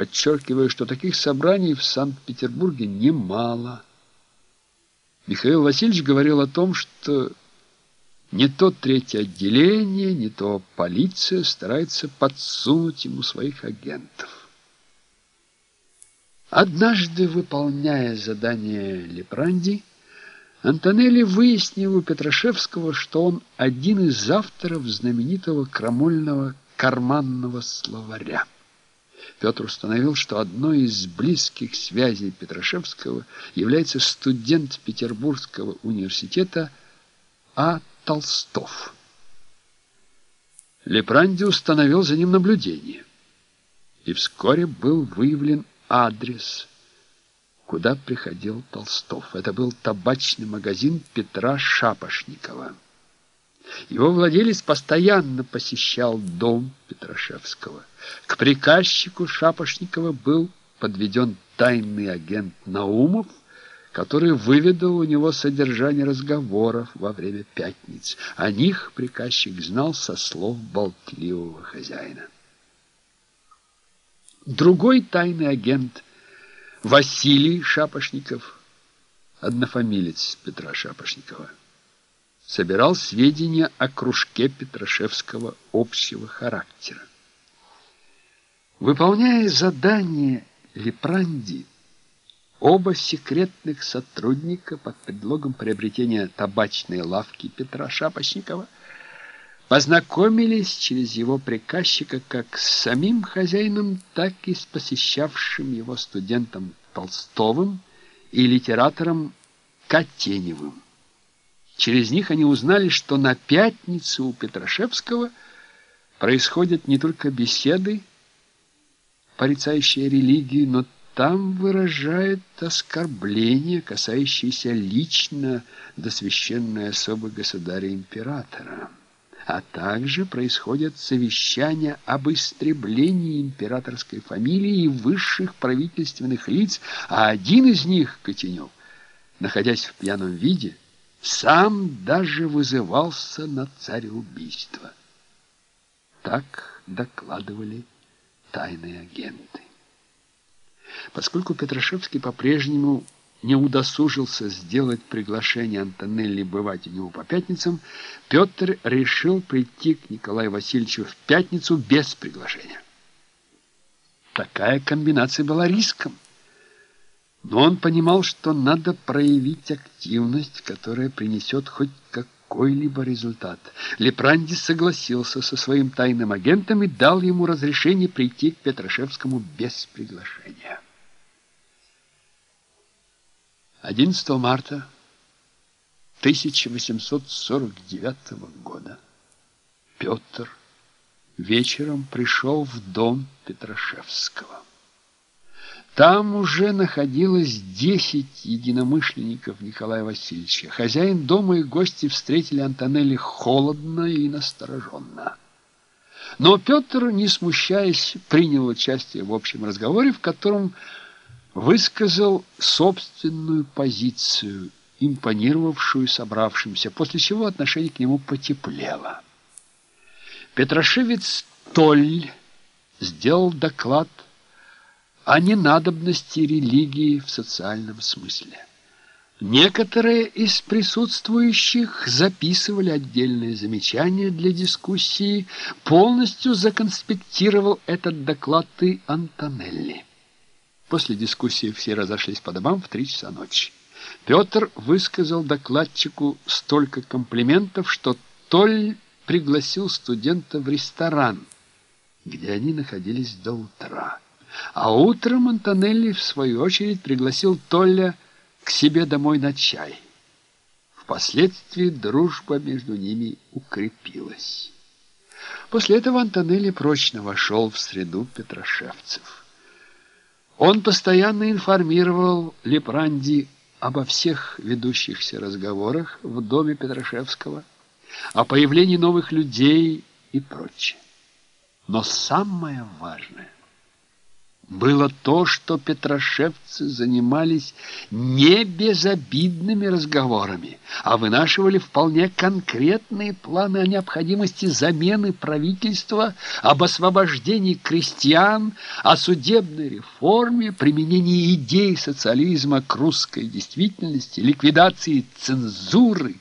подчеркивая, что таких собраний в Санкт-Петербурге немало. Михаил Васильевич говорил о том, что не то третье отделение, не то полиция старается подсунуть ему своих агентов. Однажды, выполняя задание Лепранди, Антонелли выяснил у Петрашевского, что он один из авторов знаменитого крамольного карманного словаря. Петр установил, что одной из близких связей Петрашевского является студент Петербургского университета А. Толстов. Лепранди установил за ним наблюдение, и вскоре был выявлен адрес, куда приходил Толстов. Это был табачный магазин Петра Шапошникова. Его владелец постоянно посещал дом Петрашевского. К приказчику Шапошникова был подведен тайный агент Наумов, который выведал у него содержание разговоров во время пятниц. О них приказчик знал со слов болтливого хозяина. Другой тайный агент Василий Шапошников, однофамилец Петра Шапошникова, собирал сведения о кружке Петрашевского общего характера. Выполняя задание Лепранди, оба секретных сотрудника под предлогом приобретения табачной лавки Петра Шапошникова познакомились через его приказчика как с самим хозяином, так и с посещавшим его студентом Толстовым и литератором Катеневым. Через них они узнали, что на пятницу у Петрашевского происходят не только беседы, порицающие религию, но там выражают оскорбления, касающиеся лично до священной особы государя-императора. А также происходят совещания об истреблении императорской фамилии и высших правительственных лиц, а один из них, Котенев, находясь в пьяном виде, сам даже вызывался на цареубийство. Так докладывали тайные агенты. Поскольку Петрашевский по-прежнему не удосужился сделать приглашение Антонелли бывать у него по пятницам, Петр решил прийти к Николаю Васильевичу в пятницу без приглашения. Такая комбинация была риском. Но он понимал, что надо проявить активность, которая принесет хоть какой-либо результат. Лепранди согласился со своим тайным агентом и дал ему разрешение прийти к Петрашевскому без приглашения. 11 марта 1849 года Петр вечером пришел в дом Петрашевского. Там уже находилось десять единомышленников Николая Васильевича. Хозяин дома и гости встретили Антонелли холодно и настороженно. Но Петр, не смущаясь, принял участие в общем разговоре, в котором высказал собственную позицию, импонировавшую собравшимся, после чего отношение к нему потеплело. Петрошевец Толь сделал доклад о ненадобности религии в социальном смысле. Некоторые из присутствующих записывали отдельные замечания для дискуссии, полностью законспектировал этот доклад и Антонелли. После дискуссии все разошлись по домам в три часа ночи. Петр высказал докладчику столько комплиментов, что Толь пригласил студента в ресторан, где они находились до утра. А утром Антонелли, в свою очередь, пригласил Толля к себе домой на чай. Впоследствии дружба между ними укрепилась. После этого Антонелли прочно вошел в среду петрошевцев. Он постоянно информировал Лепранди обо всех ведущихся разговорах в доме Петрошевского, о появлении новых людей и прочее. Но самое важное – было то, что петрошевцы занимались не безобидными разговорами, а вынашивали вполне конкретные планы о необходимости замены правительства, об освобождении крестьян, о судебной реформе, применении идей социализма к русской действительности, ликвидации цензуры,